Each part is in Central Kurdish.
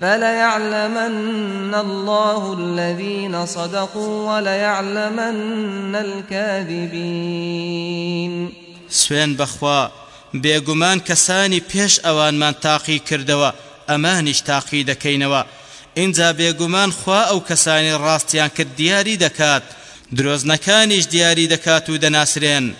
فَلَیَعْلَمَنَّ اللَّهُ الَّذِینَ صَدَقُوا وَلَیَعْلَمَنَّ الْکَاذِبِینَ سوێن بەخوا بێگومان کەسانی پێش ئەوانمان تاقی کردەوە ئەمانیش تاقی دەکەینەوە ئینجا بێگومان خوا ئەو کەسانی ڕاستیان کرد دیاری دەکات درۆزنەکانیش دیاری دەکات و دەناسرێن.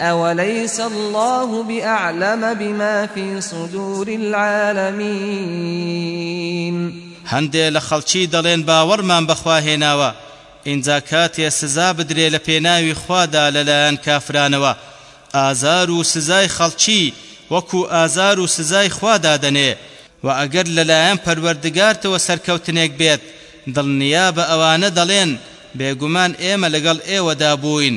ئەوەلیس اللە بئعلم بما فی صدور العالمین هەندێ لە خەڵکی دەڵێن باوەڕمان بە خوا هێناوە ئینجا کاتێ سزا بدرێ لە پێناوی خوادا لە لایەن کافرانەوە ئازار و سزای خەڵکی وەکو ئازار و سزای خوا دادەنێ وە ئەگەر لە لایەن پەروەردگارتەوە سەرکەوتنێک بێت دڵنیابە ئەوانە دەڵێن بێگومان ئێمە لەگەڵ ئێوەدا بووین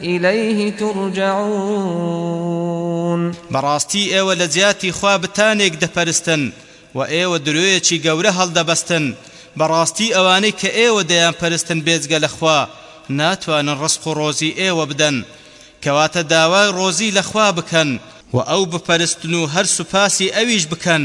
الیه ترجعون. بەڕاستی ئێوە لە جیاتی خوا بتانێک دەپەرستن و ئێوە درۆیەکی گەورە هەڵدەبەستن، بەڕاستی ئەوانەی کە ئێوە دەیانپەرستن بێجگە لە خوا ناتوانن ڕزق و ڕۆزی ئێوە بدەن، کەواتە داوای ڕۆزی لە خوا بکەن، وە ئەو بپەرستن و هەر سوپاسی ئەویش بکەن،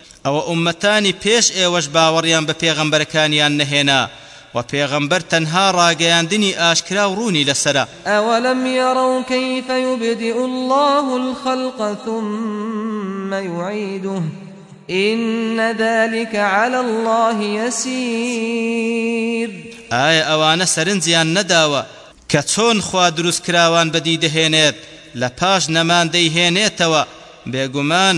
ئەوە ئوممەتانی پێش ئێوەش باوەڕیان بە پێغەمبەرەکانیان نەهێنا، وە پێغەمبەر تەنها ڕاگەیاندنی ئاشکرا و ڕوونی لەسەرە. ئەوەلەم یەڕەو کەیف یوبدیء اللە الخلق ثم یعیدوه ان ذلک علی اللە یسیر. ئایا ئەوانە سەرنجیان نەداوە کە چۆن خوا دروستکراوان بەدی دەهێنێت لە پاش نەمان دەیهێنێتەوە، بێگومان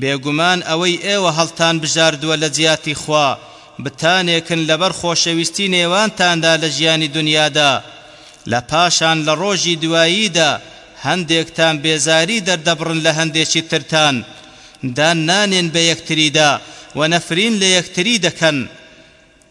بێگومان ئەوەی ئێوە هەڵتان بژاردووە لە جیاتی خوا، بتانێکن لەبەر خۆشەویستی نێوانتاندا لە ژیانی دونیادا، لە پاشان لە ڕۆژی دواییدا هەندێکتان بێزاری دەردەبڕن لە هەندێکی ترتان، دان نانێن بە یەکتریدا، وە نەفرین لە یەکتری دەکەن.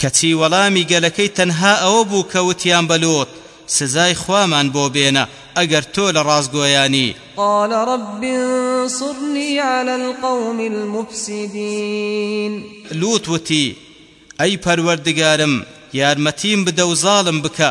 کەچی وەڵامی گەلەکەی تەنها ئەوە بوو کە وتیان بە لوط سزای خوامان بۆ بێنە ئەگەر تۆ لە ڕاستگۆیانی. قال رب انصرنی علی القوم المفسدین. لوط وتی، ئەی پەروەردگارم یارمەتیم بدە و زاڵم بکە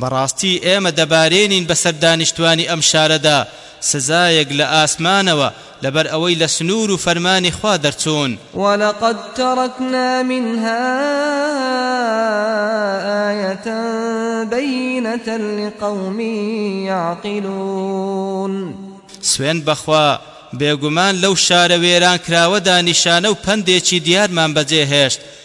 بەڕاستی ئێمە دەبارێنین بەسەر دانیشتوانی ئەم شارەدا سزایەک لە ئاسمانەوە لەبەر ئەوەی لە سنوور و فەرمانی خوا دەرچوون. ولقد ترکنا منها آیة بینة لقوم یعقلون. سوێند بەخوا بێگومان لەو شارە وێرانکراوەدا نیشانە و پەندێکی دیارمان بەجێهێشت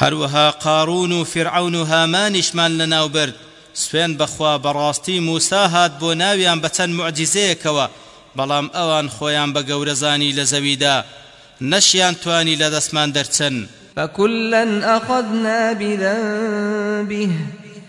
هەروەها قارون و فیرعەون و هامانیشمان لەناو برد، سوێند بەخوا بەڕاستی موسا هات بۆ ناویان بە چەند موعجیزەیەکەوە، بەڵام ئەوان خۆیان بە گەورە زانی لە زەویدا، نەشیان توانی لە دەستمان دەرچن. فکلا اخذنا بذنبه،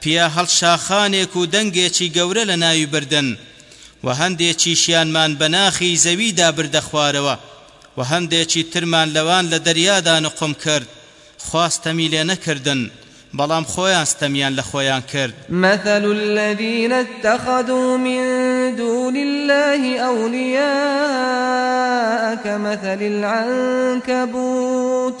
پیا هەڵشاخانێک و دەنگێکی گەورە لە ناوی بردن و هەندێکیشیانمان بە ناخی زەویدا بردە خوارەوە و هەندێکی ترمان لەوان لە دەریادا نوقم کرد، خوا ستەمی لێ نەکردن، بەڵام خۆیان ستەمیان لە خۆیان کرد. مثل الذین اتخذوا من دون الله اولیاء کمثل العنکبوت،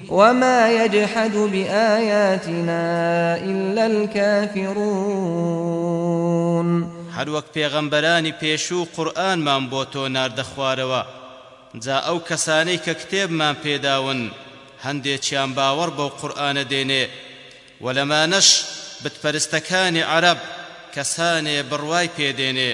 وما یجحد بآیاتنا الا الکافرون. هەروەک پێغەمبەرانی پێشوو قورئانمان بۆ تۆ ناردە خوارەوە، جا ئەو کەسانەی کە کتێبمان پێداون هەندێکیان باوەڕ بەو قورئانە دێنێ، وە لەمانەش بتپەرستەکانی عەرەب کەسانێ بڕوای پێ دێنێ.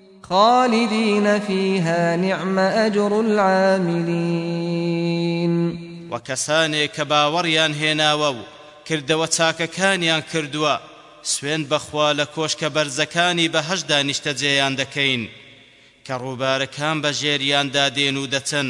خالیدین فیها نعم اجر العاملین وە کەسانێک کە باوەڕیان هێناوە و کردەوە چاکەکانیان کردووە سوێند بەخوا لە کۆشکە بەرزەکانی بەهەشتدا نیشتەجێیان دەکەین کە ڕووبارەکان بەژێریاندا دێن و دەچن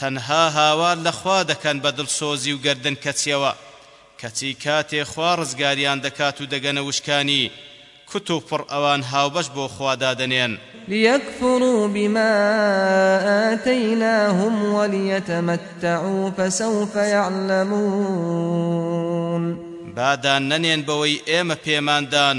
تەنها هاوار لە خوا دەکەن بە دڵسۆزی و گەردن کەچیەوە، کەچی کاتێ خوا ڕزگاریان دەکات و دەگەنە وشکانی کوت و پڕ ئەوان هاوبەش بۆ خوا دادەنێن. لیکفروا بما آتیناهم ولیتمتعوا فسوف یعلمون. با دان نەنێن بەوەی ئێمە پێمان دان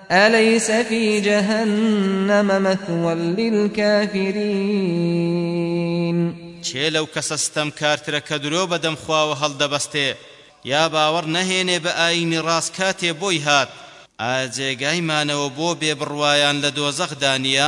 ئەلەیس فی جەهەنەمە مەثوی للکافرین کێ لەو کەسە ستەمکارترە کە درۆ بە دەم خواوە هەڵدەبەستێ یا باوەڕ نەهێنێ بە ئایینی ڕاست کاتێ بۆی هات، ئایا جێگای مانەوە بۆ بێ بڕوایان لە دۆزەخدا نییە؟